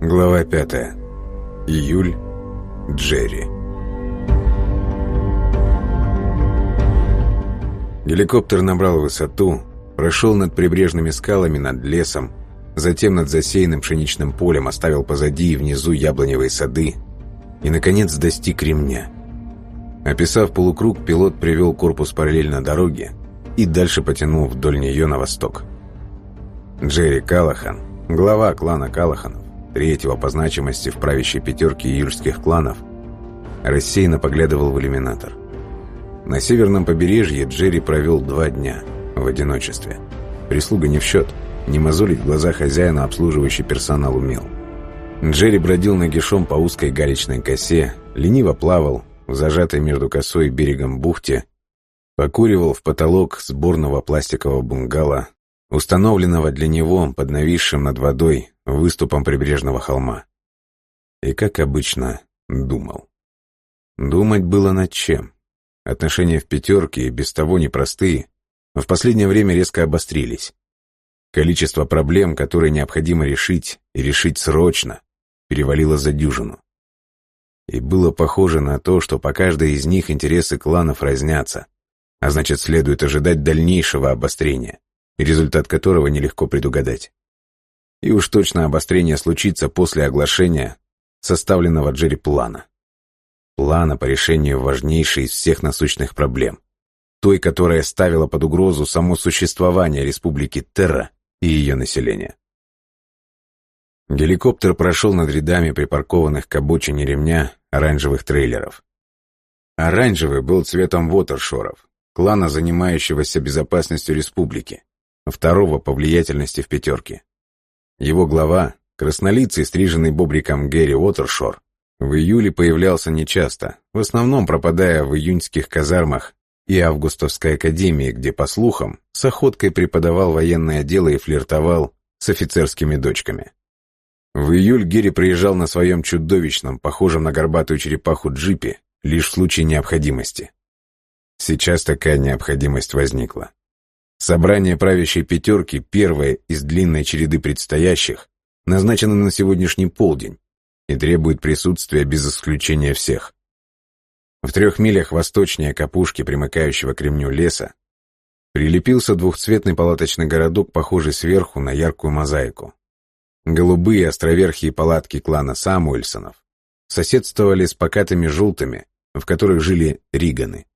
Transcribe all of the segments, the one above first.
Глава 5. Июль. Джерри. Геликоптер набрал высоту, прошел над прибрежными скалами, над лесом, затем над засеянным пшеничным полем, оставил позади и внизу яблоневые сады и, наконец, достиг ремня. Описав полукруг, пилот привел корпус параллельно дороге и дальше потянул вдоль нее на восток. Джерри Калахан, глава клана Калаханов, третьего по значимости в правящей пятерке июльских кланов, рассеянно поглядывал в иллюминатор. На северном побережье Джерри провел два дня в одиночестве. Прислуга не в счет, не мозолить глаза хозяина обслуживающий персонал умел. Джерри бродил нагишом по узкой галечной косе, лениво плавал в зажатой между косой и берегом бухте, покуривал в потолок сборного пластикового бунгало, установленного для него под нависшим над водой выступом прибрежного холма. И, как обычно, думал. Думать было над чем. Отношения в пятерке, без того непростые, в последнее время резко обострились. Количество проблем, которые необходимо решить, и решить срочно, перевалило за дюжину. И было похоже на то, что по каждой из них интересы кланов разнятся, а значит, следует ожидать дальнейшего обострения, результат которого нелегко предугадать. И уж точно обострение случится после оглашения составленного Джерри плана. Плана по решению важнейшей из всех насущных проблем. Той, которая ставила под угрозу само существование Республики Терра и ее населения. Геликоптер прошел над рядами припаркованных к обочине ремня оранжевых трейлеров. Оранжевый был цветом Вотершоров, клана, занимающегося безопасностью республики, второго по влиятельности в пятерке. Его глава, краснолицый, стриженный бобриком Гэри Уотершор, в июле появлялся нечасто, в основном пропадая в июньских казармах и Августовской академии, где, по слухам, с охоткой преподавал военное дело и флиртовал с офицерскими дочками. В июль Герри приезжал на своем чудовищном, похожем на горбатую черепаху джипе, лишь в случае необходимости. Сейчас такая необходимость возникла. Собрание правящей пятерки, первое из длинной череды предстоящих, назначено на сегодняшний полдень и требует присутствия без исключения всех. В трех милях восточнее капушки, примыкающего к ремню леса, прилепился двухцветный палаточный городок, похожий сверху на яркую мозаику. Голубые островерхие палатки клана Самуэльсонов соседствовали с покатыми желтыми, в которых жили Риганы.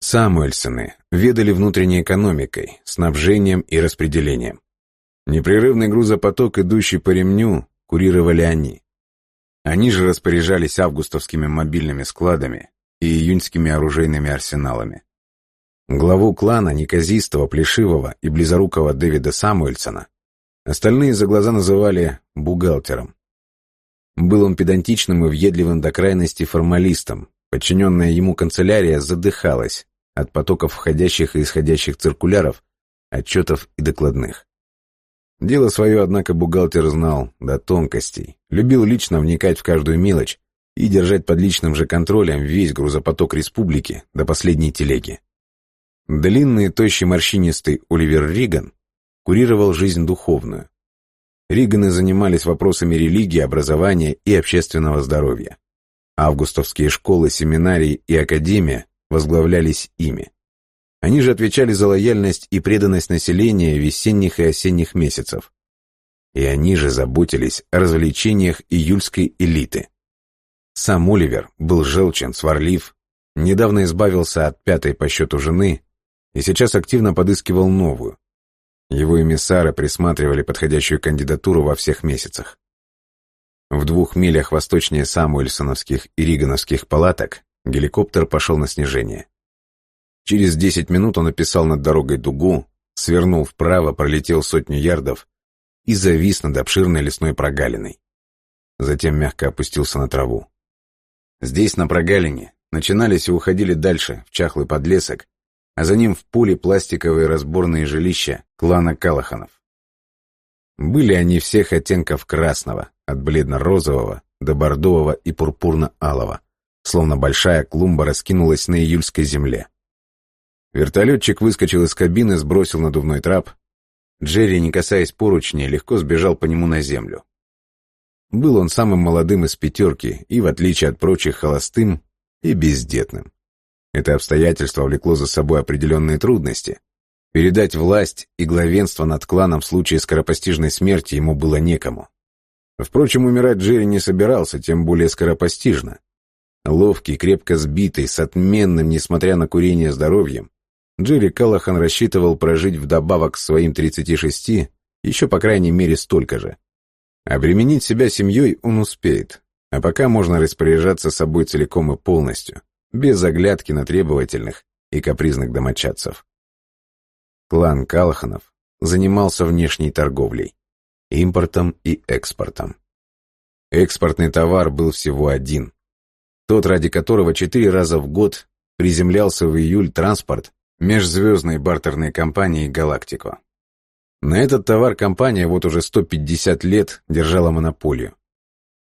Самуэльсоны ведали внутренней экономикой, снабжением и распределением. Непрерывный грузопоток, идущий по ремню, курировали они. Они же распоряжались августовскими мобильными складами и июньскими оружейными арсеналами. Главу клана неказистого, плешивого и близорукого Дэвида Самуэльсона остальные за глаза называли бухгалтером. Был он педантичным и въедливым до крайности формалистом, Подчиненная ему канцелярия задыхалась от потоков входящих и исходящих циркуляров, отчетов и докладных. Дело свое, однако, бухгалтер знал до тонкостей, любил лично вникать в каждую мелочь и держать под личным же контролем весь грузопоток республики до последней телеги. Длинный, тощий, морщинистый Оливер Риган курировал жизнь духовную. Риганы занимались вопросами религии, образования и общественного здоровья. Августовские школы, семинарии и академия возглавлялись ими. Они же отвечали за лояльность и преданность населения весенних и осенних месяцев. И они же заботились о развлечениях июльской элиты. Сам Оливер был желчен, сварлив, недавно избавился от пятой по счету жены и сейчас активно подыскивал новую. Его эмиссары присматривали подходящую кандидатуру во всех месяцах. В двух милях восточнее Самуэльсоновских и Ригановских палаток геликоптер пошел на снижение. Через десять минут он описал над дорогой дугу, свернул вправо, пролетел сотню ярдов и завис над обширной лесной прогалиной. Затем мягко опустился на траву. Здесь, на прогалине, начинались и уходили дальше, в чахлый подлесок, а за ним в поле пластиковые разборные жилища клана Калаханов. Были они всех оттенков красного, от бледно-розового до бордового и пурпурно-алого, словно большая клумба раскинулась на июльской земле. Вертолетчик выскочил из кабины, сбросил надувной трап. Джерри, не касаясь поручней, легко сбежал по нему на землю. был он самым молодым из пятерки и, в отличие от прочих, холостым и бездетным. Это обстоятельство влекло за собой определенные трудности. Передать власть и главенство над кланом в случае скоропостижной смерти ему было некому. Впрочем, умирать Джерри не собирался, тем более скоропостижно. Ловкий, крепко сбитый, с отменным, несмотря на курение, здоровьем, Джерри Калахан рассчитывал прожить вдобавок к своим 36 еще по крайней мере столько же. Обременить себя семьей он успеет, а пока можно распоряжаться собой целиком и полностью, без оглядки на требовательных и капризных домочадцев. Клан Калаханов занимался внешней торговлей, импортом и экспортом. Экспортный товар был всего один, тот, ради которого четыре раза в год приземлялся в июль транспорт межзвездной бартерной компании «Галактико». На этот товар компания вот уже 150 лет держала монополию.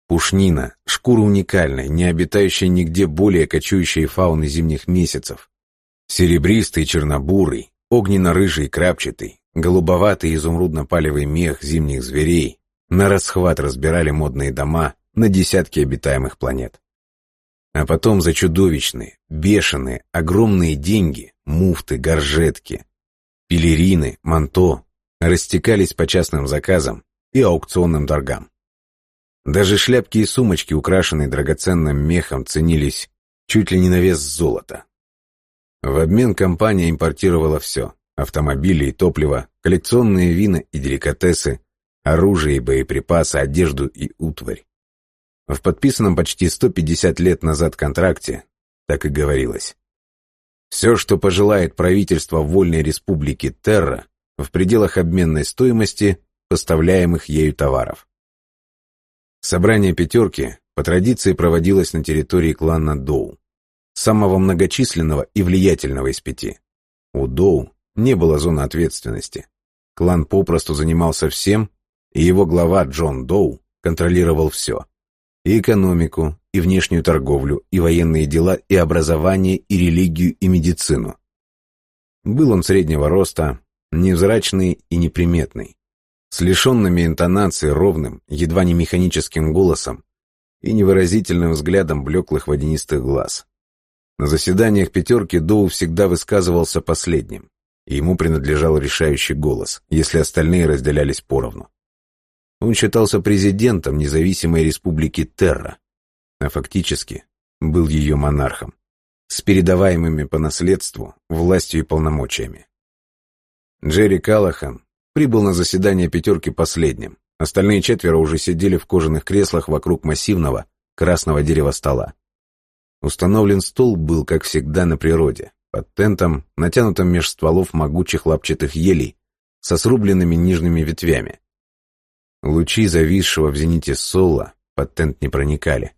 Пушнина, шкура уникальная, не обитающая нигде более кочующей фауны зимних месяцев. Серебристый, чернобурый, огненно-рыжий, крапчатый, голубоватый изумрудно-палевый мех зимних зверей на расхват разбирали модные дома на десятки обитаемых планет. А потом за чудовищные, бешеные, огромные деньги, муфты, горжетки, пелерины, манто, растекались по частным заказам и аукционным торгам. Даже шляпки и сумочки, украшенные драгоценным мехом, ценились чуть ли не на вес золота. В обмен компания импортировала все – автомобили и топливо, коллекционные вина и деликатесы, оружие и боеприпасы, одежду и утварь. В подписанном почти 150 лет назад контракте так и говорилось. Все, что пожелает правительство Вольной Республики Терра, в пределах обменной стоимости поставляемых ею товаров. Собрание «пятерки» по традиции проводилось на территории клана Доу, самого многочисленного и влиятельного из пяти. У Доу не было зоны ответственности. Клан попросту занимался всем, и его глава Джон Доу контролировал все. И экономику, и внешнюю торговлю, и военные дела, и образование, и религию, и медицину. Был он среднего роста, невзрачный и неприметный, с лишенными интонации ровным, едва не механическим голосом и невыразительным взглядом блеклых водянистых глаз. На заседаниях пятерки Доу всегда высказывался последним, и ему принадлежал решающий голос, если остальные разделялись поровну. Он считался президентом независимой республики Терра, а фактически был ее монархом, с передаваемыми по наследству властью и полномочиями. Джерри Калахан прибыл на заседание пятерки последним. Остальные четверо уже сидели в кожаных креслах вокруг массивного красного дерева стола. Установлен стол был, как всегда, на природе, под тентом, натянутым меж стволов могучих лапчатых елей, со срубленными нижними ветвями. Лучи зависшего в зените сола под тент не проникали.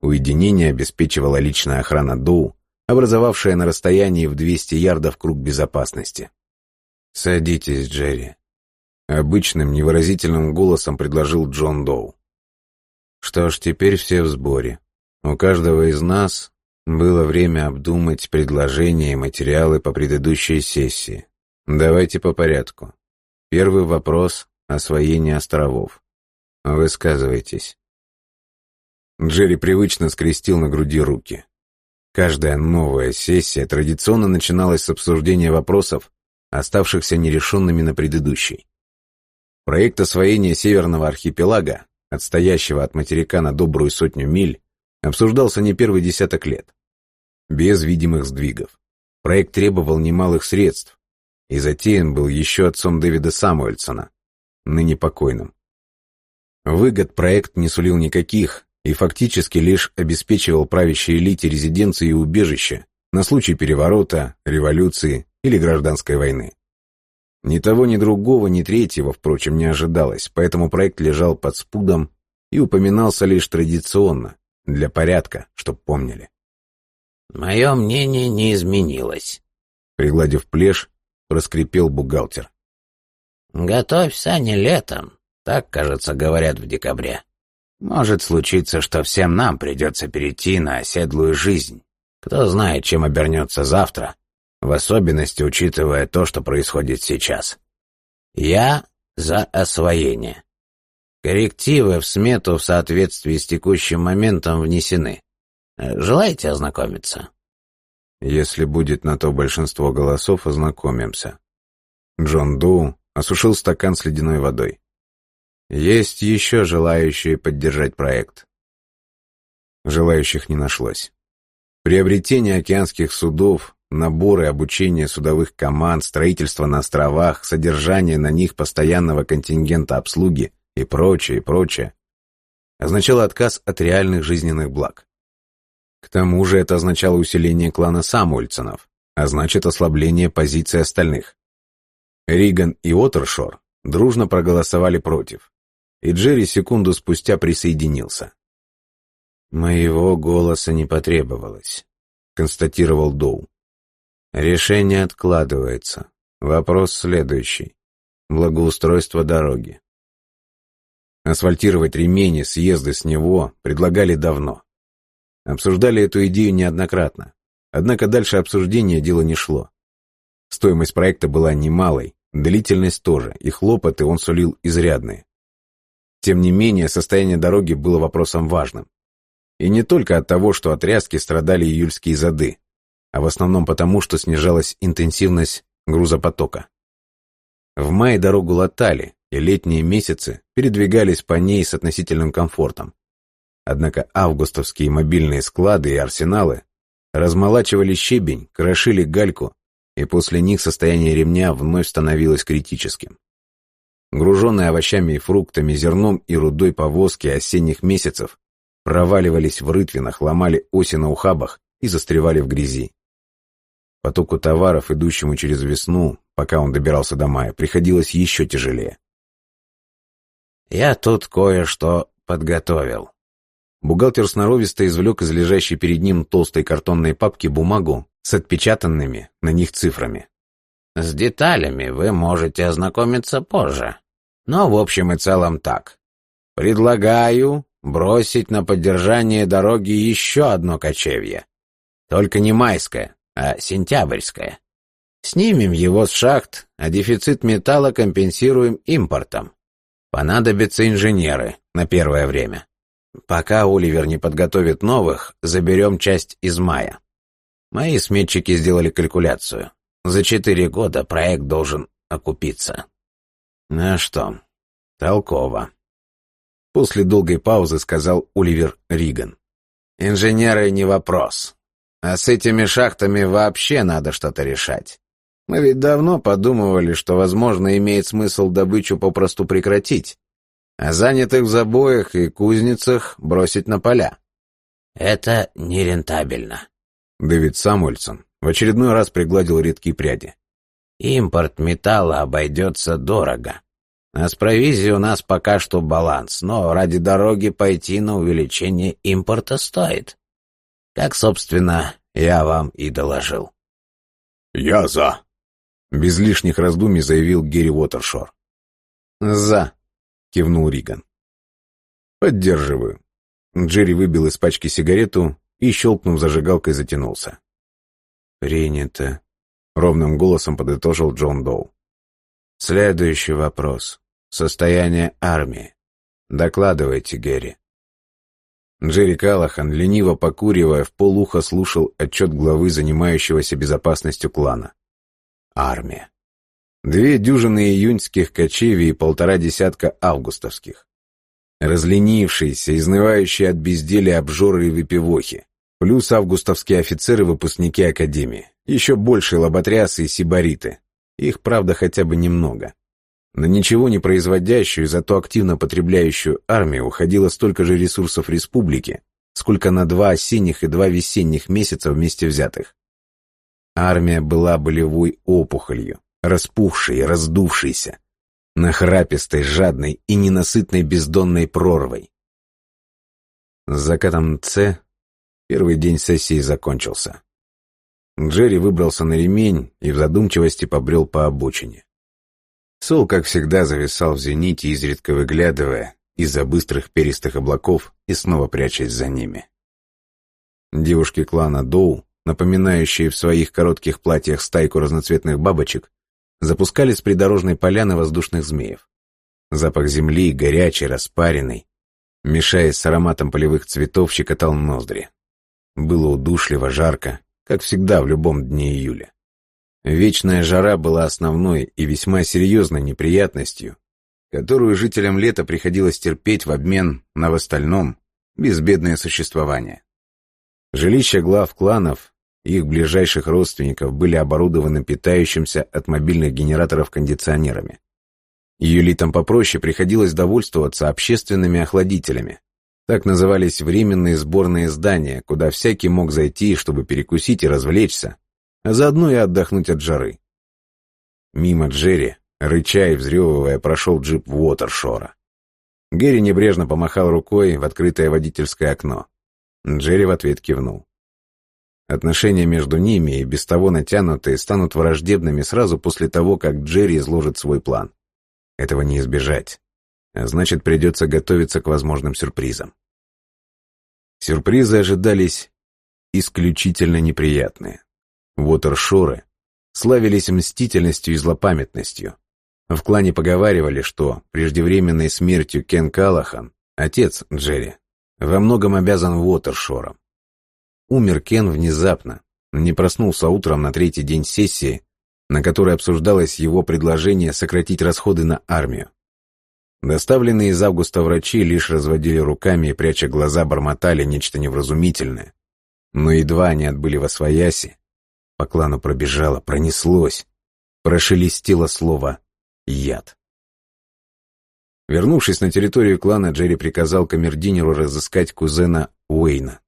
Уединение обеспечивала личная охрана Доу, образовавшая на расстоянии в 200 ярдов круг безопасности. «Садитесь, Джерри», — обычным невыразительным голосом предложил Джон Доу. «Что ж, теперь все в сборе. У каждого из нас было время обдумать предложения и материалы по предыдущей сессии. Давайте по порядку. Первый вопрос — освоение островов. Высказывайтесь». Джерри привычно скрестил на груди руки. Каждая новая сессия традиционно начиналась с обсуждения вопросов, оставшихся нерешенными на предыдущей. Проект освоения Северного архипелага, отстоящего от материка на добрую сотню миль, обсуждался не первый десяток лет. Без видимых сдвигов. Проект требовал немалых средств, и затеян был еще отцом Дэвида Самуэльсона, ныне покойным. Выгод проект не сулил никаких и фактически лишь обеспечивал правящей элите резиденции и убежища на случай переворота, революции или гражданской войны. Ни того, ни другого, ни третьего, впрочем, не ожидалось, поэтому проект лежал под спудом и упоминался лишь традиционно, для порядка, чтоб помнили. «Мое мнение не изменилось», — пригладив плешь, проскрипел бухгалтер. «Готовь сани летом, так, кажется, говорят в декабре. Может случиться, что всем нам придется перейти на оседлую жизнь. Кто знает, чем обернется завтра, в особенности учитывая то, что происходит сейчас. Я за освоение. Коррективы в смету в соответствии с текущим моментом внесены. Желаете ознакомиться? Если будет на то большинство голосов, ознакомимся. Джон Доу осушил стакан с ледяной водой. Есть еще желающие поддержать проект. Желающих не нашлось. Приобретение океанских судов, набор и обучение судовых команд, строительство на островах, содержание на них постоянного контингента обслуги и прочее, и прочее, означало отказ от реальных жизненных благ. К тому же это означало усиление клана Самуэльсонов, а значит ослабление позиций остальных. Риган и Отершор дружно проголосовали против, и Джерри секунду спустя присоединился. «Моего голоса не потребовалось», — констатировал Доу. «Решение откладывается. Вопрос следующий. Благоустройство дороги. Асфальтировать ремени, съезды с него предлагали давно. Обсуждали эту идею неоднократно. Однако дальше обсуждения дело не шло. Стоимость проекта была немалой, длительность тоже, и хлопоты он сулил изрядные. Тем не менее, состояние дороги было вопросом важным. И не только от того, что от тряски страдали июльские зады, а в основном потому, что снижалась интенсивность грузопотока. В мае дорогу латали, и летние месяцы передвигались по ней с относительным комфортом. Однако августовские мобильные склады и арсеналы размолачивали щебень, крошили гальку, и после них состояние ремня вновь становилось критическим. Груженные овощами и фруктами, зерном и рудой повозки осенних месяцев проваливались в рытвинах, ломали оси на ухабах и застревали в грязи. Потоку товаров, идущему через весну, пока он добирался до мая, приходилось еще тяжелее. «Я тут кое-что подготовил», Бухгалтер сноровисто извлек из лежащей перед ним толстой картонной папки бумагу с отпечатанными на них цифрами. «С деталями вы можете ознакомиться позже. Но в общем и целом так. Предлагаю бросить на поддержание дороги еще одно кочевье. Только не майское, а сентябрьское. Снимем его с шахт, а дефицит металла компенсируем импортом. Понадобятся инженеры на первое время. Пока Оливер не подготовит новых, заберем часть из мая. Мои сметчики сделали калькуляцию. За четыре года проект должен окупиться. Ну что, толково. После долгой паузы сказал Оливер Риган. Инженеры не вопрос. А с этими шахтами вообще надо что-то решать. Мы ведь давно подумывали, что, возможно, имеет смысл добычу попросту прекратить а занятых в забоях и кузницах бросить на поля. Это нерентабельно. Дэвид Самуэльсон в очередной раз пригладил редкие пряди. Импорт металла обойдется дорого. А с провизией у нас пока что баланс, но ради дороги пойти на увеличение импорта стоит. Как, собственно, я вам и доложил. «Я за!» — без лишних раздумий заявил Герри Уотершор. «За!» кивнул Риган. «Поддерживаю». Джерри выбил из пачки сигарету и, щелкнув зажигалкой, затянулся. «Принято», — ровным голосом подытожил Джон Доу. «Следующий вопрос. Состояние армии. Докладывайте, Герри». Джерри Калахан, лениво покуривая, в полуха слушал отчет главы, занимающегося безопасностью клана. Армия. Две дюжины июньских кочевий и полтора десятка августовских. Разленившиеся, изнывающие от безделия обжоры и выпивохи. Плюс августовские офицеры-выпускники Академии. Еще больше лоботрясы и сибариты. Их, правда, хотя бы немного. На ничего не производящую, зато активно потребляющую армию уходило столько же ресурсов республики, сколько на два осенних и два весенних месяца вместе взятых. Армия была болевой опухолью, распухшей, раздувшейся, нахрапистой, жадной и ненасытной бездонной прорвой. С закатом Ц первый день сессии закончился. Джерри выбрался на ремень и в задумчивости побрел по обочине. Сол, как всегда, зависал в зените, изредка выглядывая из-за быстрых перистых облаков и снова прячась за ними. Девушки клана Доу, напоминающие в своих коротких платьях стайку разноцветных бабочек, запускали с придорожной поляны воздушных змеев. Запах земли, горячий, распаренный, мешаясь с ароматом полевых цветов, щекотал ноздри. Было удушливо, жарко, как всегда в любом дне июля. Вечная жара была основной и весьма серьезной неприятностью, которую жителям лета приходилось терпеть в обмен на в остальном безбедное существование. Жилища глав кланов их ближайших родственников были оборудованы питающимся от мобильных генераторов кондиционерами. Юлитам попроще приходилось довольствоваться общественными охладителями. Так назывались временные сборные здания, куда всякий мог зайти, чтобы перекусить и развлечься, а заодно и отдохнуть от жары. Мимо Джерри, рыча и взрёвывая, прошел джип Уотершора. Гэри небрежно помахал рукой в открытое водительское окно. Джерри в ответ кивнул. Отношения между ними и без того натянутые станут враждебными сразу после того, как Джерри изложит свой план. Этого не избежать. А значит, придется готовиться к возможным сюрпризам. Сюрпризы ожидались исключительно неприятные. Уотершоры славились мстительностью и злопамятностью. В клане поговаривали, что преждевременной смертью Кен Калахан, отец Джерри, во многом обязан Уотершорам. Умер Кен внезапно, не проснулся утром на третий день сессии на которой обсуждалось его предложение сократить расходы на армию. Доставленные из августа врачи лишь разводили руками и, пряча глаза, бормотали нечто невразумительное. Но едва они отбыли во свояси, по клану пробежало, пронеслось, прошелестело слово «яд». Вернувшись на территорию клана, Джерри приказал камердинеру разыскать кузена Уэйна.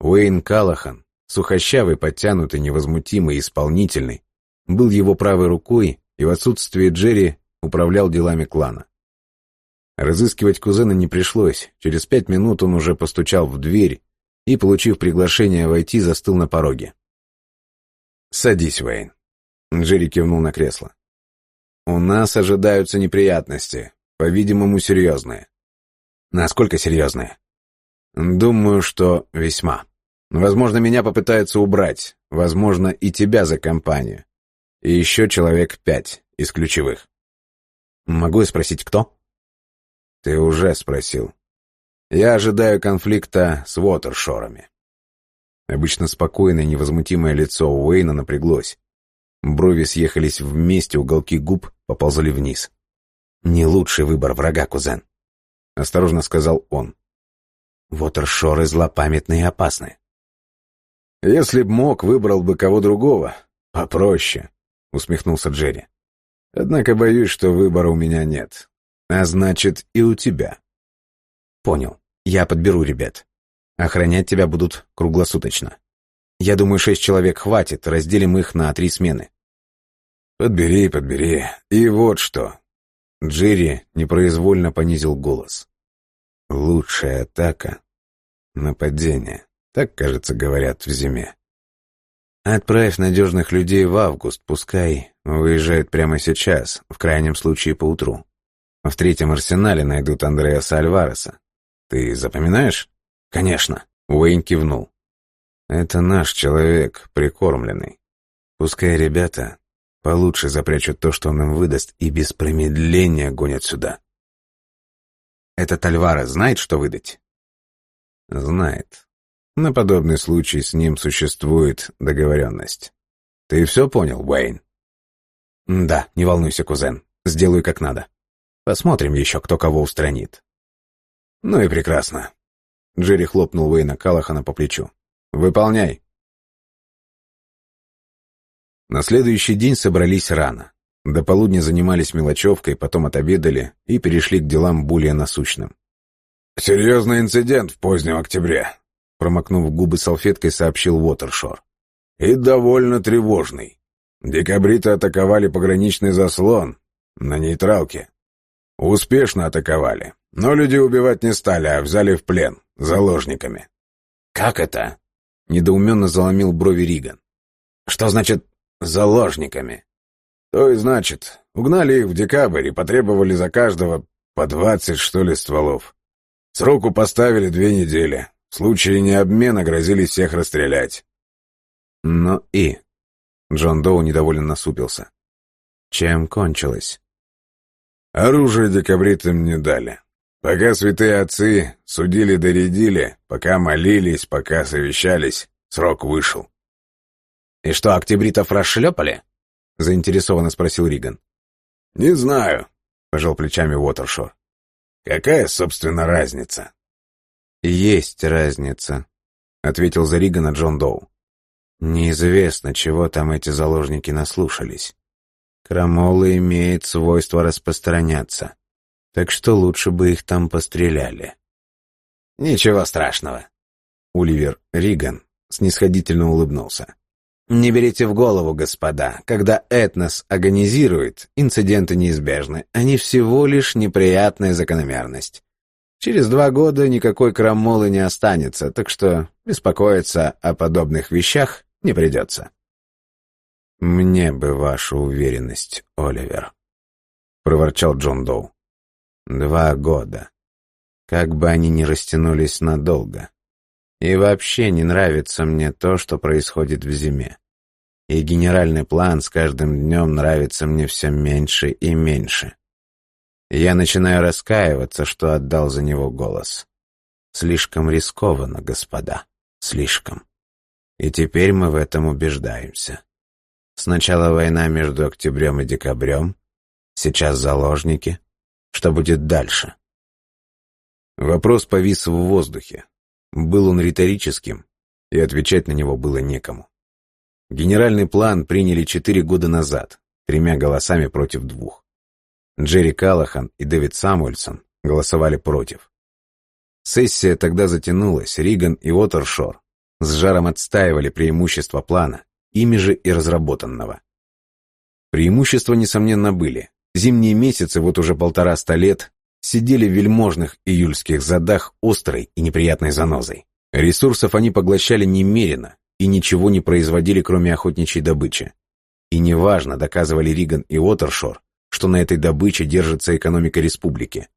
Уэйн Калахан, сухощавый, подтянутый, невозмутимый исполнительный, был его правой рукой и в отсутствие Джерри управлял делами клана. Разыскивать кузена не пришлось. Через пять минут он уже постучал в дверь и, получив приглашение войти, застыл на пороге. «Садись, Вейн». Джерри кивнул на кресло. «У нас ожидаются неприятности, по-видимому, серьезные». «Насколько серьезные?» «Думаю, что весьма. Возможно, меня попытаются убрать, возможно, и тебя за компанию и еще человек пять из ключевых. Могу я спросить, кто? Ты уже спросил. Я ожидаю конфликта с Уотершорами. Обычно спокойное невозмутимое лицо Уэйна напряглось. Брови съехались вместе, уголки губ поползли вниз. «Не лучший выбор врага, кузен», — осторожно сказал он. «Вотершоры злопамятные и опасны». «Если б мог, выбрал бы кого другого. Попроще. — усмехнулся Джерри. «Однако боюсь, что выбора у меня нет. А значит, и у тебя». «Понял. Я подберу ребят. Охранять тебя будут круглосуточно. Я думаю, шесть человек хватит, разделим их на три смены». «Подбери, подбери. И вот что». Джерри непроизвольно понизил голос. «Лучшая атака — нападение. Так, кажется, говорят в зиме. Отправь надежных людей в август, пускай выезжают прямо сейчас, в крайнем случае поутру. В третьем арсенале найдут Андреаса Альвареса. Ты запоминаешь? Конечно. Уэйн кивнул. Это наш человек, прикормленный. Пускай ребята получше запрячут то, что он им выдаст, и без промедления гонят сюда. Этот Альварес знает, что выдать? Знает. На подобный случай с ним существует договоренность. Ты все понял, Уэйн? Да, не волнуйся, кузен. Сделаю как надо. Посмотрим еще, кто кого устранит. Ну и прекрасно. Джерри хлопнул Уэйна Калахана по плечу. Выполняй. На следующий день собрались рано. До полудня занимались мелочевкой, потом отобедали и перешли к делам более насущным. «Серьезный инцидент в позднем октябре», промокнув губы салфеткой, сообщил Уотершор. «И довольно тревожный. Декабриты атаковали пограничный заслон на нейтралке. Успешно атаковали, но люди убивать не стали, а взяли в плен, заложниками». «Как это?» — недоуменно заломил брови Риган. «Что значит «заложниками»?» «То и значит, угнали их в декабрь и потребовали за каждого по двадцать, что ли, стволов. Сроку поставили две недели, в случае необмена грозили всех расстрелять. Но и... Джон Доу недовольно насупился. Чем кончилось? Оружие декабритам не дали. Пока святые отцы судили-доредили, пока молились, пока совещались, срок вышел. «И что, октябритов расшлепали?» — заинтересованно спросил Риган. «Не знаю», — пожал плечами Уотершор. «Какая, собственно, разница?» «Есть разница», — ответил за Ригана Джон Доу. «Неизвестно, чего там эти заложники наслушались. Крамола имеет свойство распространяться так что лучше бы их там постреляли. «Ничего страшного», — Уливер Риган снисходительно улыбнулся. «Не берите в голову, господа, когда этнос агонизирует, инциденты неизбежны, они всего лишь неприятная закономерность. Через два года никакой крамолы не останется, так что беспокоиться о подобных вещах не придется». «Мне бы ваша уверенность, Оливер», — проворчал Джон Доу. Два года. Как бы они ни растянулись надолго. И вообще не нравится мне то, что происходит в зиме. И генеральный план с каждым днем нравится мне все меньше и меньше. Я начинаю раскаиваться, что отдал за него голос. Слишком рискованно, господа, слишком. И теперь мы в этом убеждаемся. Сначала война между октябрем и декабрем, сейчас заложники, что будет дальше? Вопрос повис в воздухе. Был он риторическим, и отвечать на него было некому. Генеральный план приняли четыре года назад, тремя голосами против двух. Джерри Калахан и Дэвид Самуэльсон голосовали против. Сессия тогда затянулась, Риган и Уотершор с жаром отстаивали преимущества плана, ими же и разработанного. Преимущества, несомненно, были. Зимние месяцы, вот уже полтора-ста лет, сидели в вельможных июльских задах острой и неприятной занозой. Ресурсов они поглощали немерено и ничего не производили, кроме охотничьей добычи. И неважно, доказывали Риган и Уотершор, что на этой добыче держится экономика республики.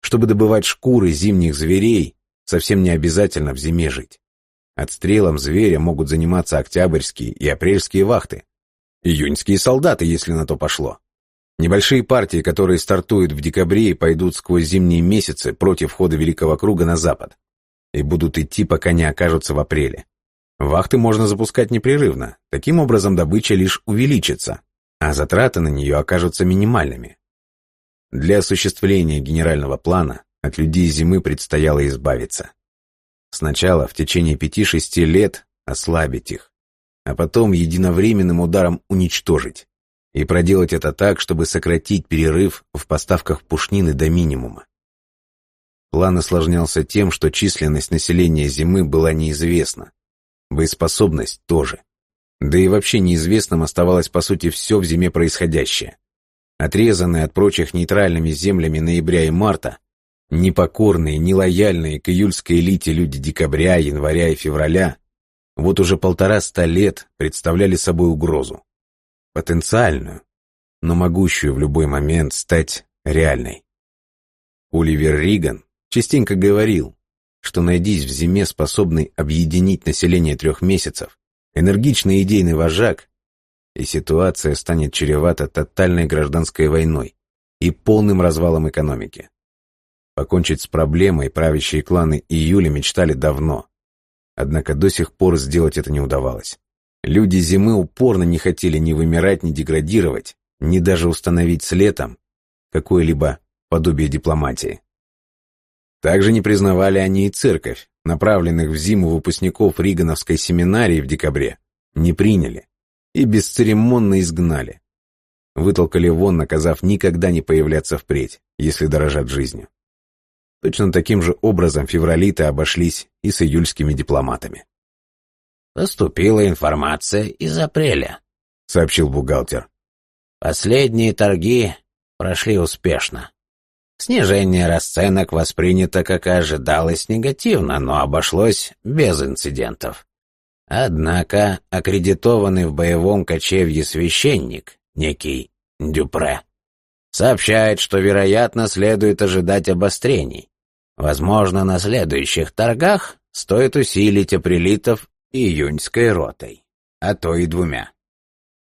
Чтобы добывать шкуры зимних зверей, совсем не обязательно в зиме жить. Отстрелом зверя могут заниматься октябрьские и апрельские вахты. Июньские солдаты, если на то пошло. Небольшие партии, которые стартуют в декабре и пойдут сквозь зимние месяцы против хода Великого Круга на запад. И будут идти, пока не окажутся в апреле. Вахты можно запускать непрерывно. Таким образом, добыча лишь увеличится, а затраты на нее окажутся минимальными. Для осуществления генерального плана от людей зимы предстояло избавиться. Сначала в течение пяти-шести лет ослабить их, а потом единовременным ударом уничтожить и проделать это так, чтобы сократить перерыв в поставках пушнины до минимума. План осложнялся тем, что численность населения Зимы была неизвестна, боеспособность тоже. Да и вообще неизвестным оставалось по сути все в зиме происходящее. Отрезанные от прочих нейтральными землями ноября и марта, непокорные, нелояльные к июльской элите люди декабря, января и февраля, вот уже полтора ста лет представляли собой угрозу потенциальную, но могущую в любой момент стать реальной. Оливер Риган частенько говорил, что найдись в зиме способный объединить население трех месяцев, энергичный идейный вожак, и ситуация станет чревата тотальной гражданской войной и полным развалом экономики. Покончить с проблемой правящие кланы июля мечтали давно, однако до сих пор сделать это не удавалось. Люди зимы упорно не хотели ни вымирать, ни деградировать, ни даже установить с летом какое-либо подобие дипломатии. Также не признавали они и церковь, направленных в зиму выпускников Ригановской семинарии в декабре, не приняли и бесцеремонно изгнали. Вытолкали вон, наказав никогда не появляться впредь, если дорожат жизнью. Точно таким же образом февралиты обошлись и с июльскими дипломатами. «Поступила информация из апреля», — сообщил бухгалтер. «Последние торги прошли успешно. Снижение расценок воспринято, как и ожидалось, негативно, но обошлось без инцидентов. Однако аккредитованный в боевом кочевье священник, некий Дюпре, сообщает, что, вероятно, следует ожидать обострений. Возможно, на следующих торгах стоит усилить апрелитов июньской ротой, а то и двумя.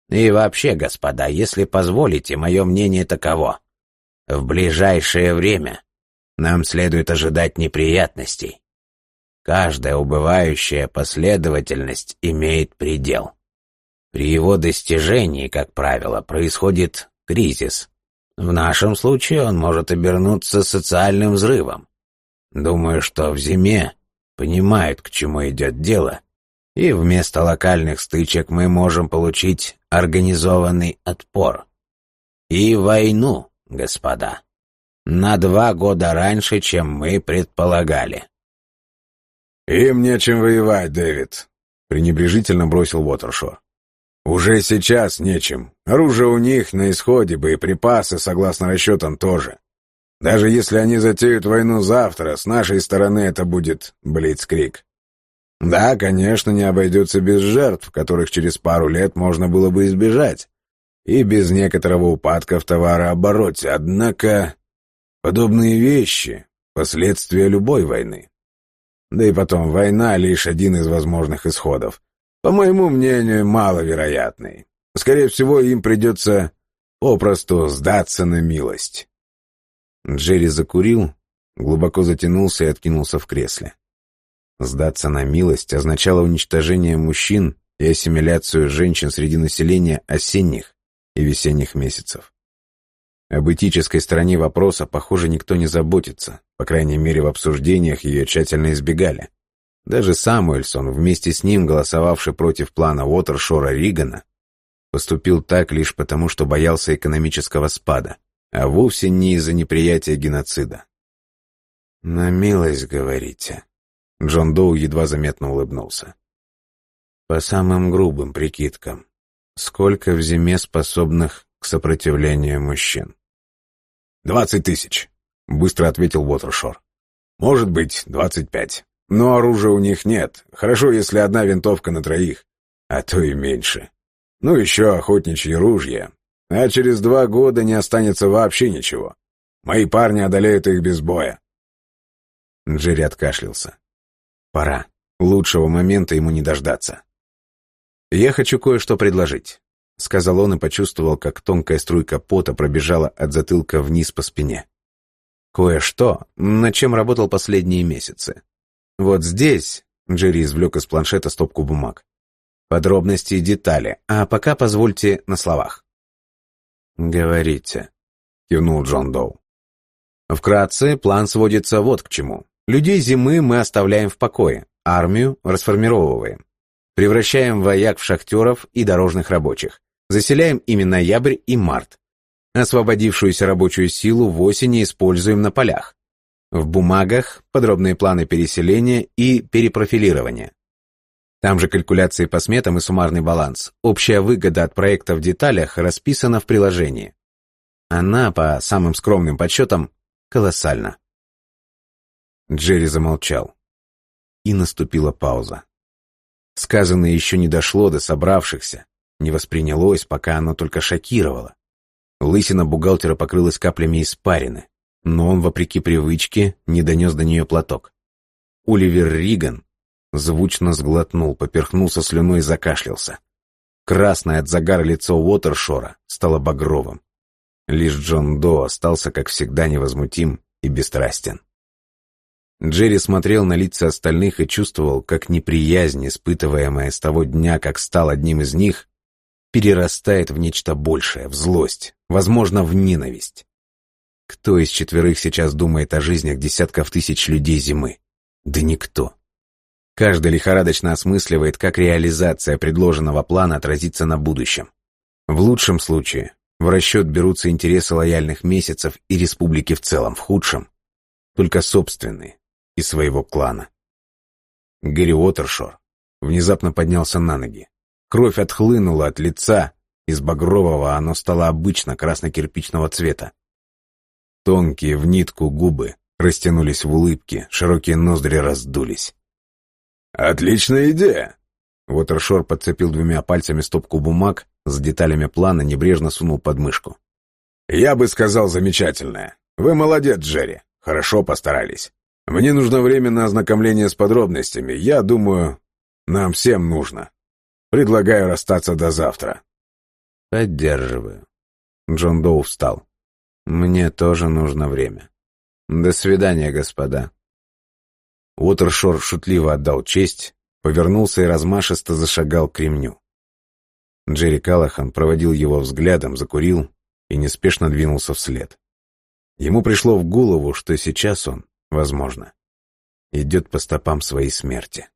И вообще, господа, если позволите, мое мнение таково. В ближайшее время нам следует ожидать неприятностей. Каждая убывающая последовательность имеет предел. При его достижении, как правило, происходит кризис. В нашем случае он может обернуться социальным взрывом. Думаю, что в зиме понимают, к чему идет дело, и вместо локальных стычек мы можем получить организованный отпор. И войну, господа. На два года раньше, чем мы предполагали. «Им нечем воевать, Дэвид», — пренебрежительно бросил Уотершор. «Уже сейчас нечем. Оружие у них на исходе, боеприпасы, согласно расчетам, тоже. Даже если они затеют войну завтра, с нашей стороны это будет Блицкрик. Да, конечно, не обойдется без жертв, которых через пару лет можно было бы избежать, и без некоторого упадка в товарообороте, однако подобные вещи — последствия любой войны. Да и потом, война — лишь один из возможных исходов по моему мнению, маловероятный. Скорее всего, им придется попросту сдаться на милость. Джерри закурил, глубоко затянулся и откинулся в кресле. Сдаться на милость означало уничтожение мужчин и ассимиляцию женщин среди населения осенних и весенних месяцев. Об этической стороне вопроса, похоже, никто не заботится, по крайней мере, в обсуждениях ее тщательно избегали. Даже Самуэльсон, вместе с ним голосовавший против плана Уотершора Ригана, поступил так лишь потому, что боялся экономического спада, а вовсе не из-за неприятия геноцида. «На милость, говорите?» Джон Доу едва заметно улыбнулся. «По самым грубым прикидкам, сколько в зиме способных к сопротивлению мужчин?» «Двадцать тысяч», — быстро ответил Уотершор. «Может быть, двадцать пять». Но оружия у них нет. Хорошо, если одна винтовка на троих, а то и меньше. Ну, еще охотничьи ружья. А через два года не останется вообще ничего. Мои парни одолеют их без боя. Джерри откашлялся. Пора. Лучшего момента ему не дождаться. «Я хочу кое-что предложить», — сказал он и почувствовал, как тонкая струйка пота пробежала от затылка вниз по спине. «Кое-что, над чем работал последние месяцы. Вот здесь Джерри извлек из планшета стопку бумаг. Подробности и детали, а пока позвольте на словах. «Говорите», — кивнул Джон Доу. Вкратце, план сводится вот к чему. Людей зимы мы оставляем в покое, армию расформировываем. Превращаем вояк в шахтеров и дорожных рабочих. Заселяем ими ноябрь и март. Освободившуюся рабочую силу в осени используем на полях. В бумагах подробные планы переселения и перепрофилирования. Там же калькуляции по сметам и суммарный баланс. Общая выгода от проекта в деталях расписана в приложении. Она, по самым скромным подсчетам, колоссальна. Джерри замолчал. И наступила пауза. Сказанное еще не дошло до собравшихся, не воспринялось, пока оно только шокировало. Лысина бухгалтера покрылась каплями испарины но он, вопреки привычке, не донес до нее платок. Оливер Риган звучно сглотнул, поперхнулся слюной и закашлялся. Красное от загара лицо Уотершора стало багровым. Лишь Джон До остался, как всегда, невозмутим и бесстрастен. Джерри смотрел на лица остальных и чувствовал, как неприязнь, испытываемая с того дня, как стал одним из них, перерастает в нечто большее, в злость, возможно, в ненависть. Кто из четверых сейчас думает о жизнях десятков тысяч людей зимы? Да никто. Каждый лихорадочно осмысливает, как реализация предложенного плана отразится на будущем. В лучшем случае в расчет берутся интересы лояльных месяцев и республики в целом, в худшем — только собственные и своего клана. Гэри Уотершор внезапно поднялся на ноги. Кровь отхлынула от лица, из багрового оно стало обычно красно-кирпичного цвета. Тонкие в нитку губы растянулись в улыбке, широкие ноздри раздулись. «Отличная идея!» Уотершор подцепил двумя пальцами стопку бумаг, с деталями плана небрежно сунул под мышку. «Я бы сказал, замечательная. Вы молодец, Джерри. Хорошо постарались. Мне нужно время на ознакомление с подробностями. Я думаю, нам всем нужно. Предлагаю расстаться до завтра». «Поддерживаю». Джон Доу встал. Мне тоже нужно время. До свидания, господа. Уотершор шутливо отдал честь, повернулся и размашисто зашагал к ремню. Джерри Калахан проводил его взглядом, закурил и неспешно двинулся вслед. Ему пришло в голову, что сейчас он, возможно, идет по стопам своей смерти.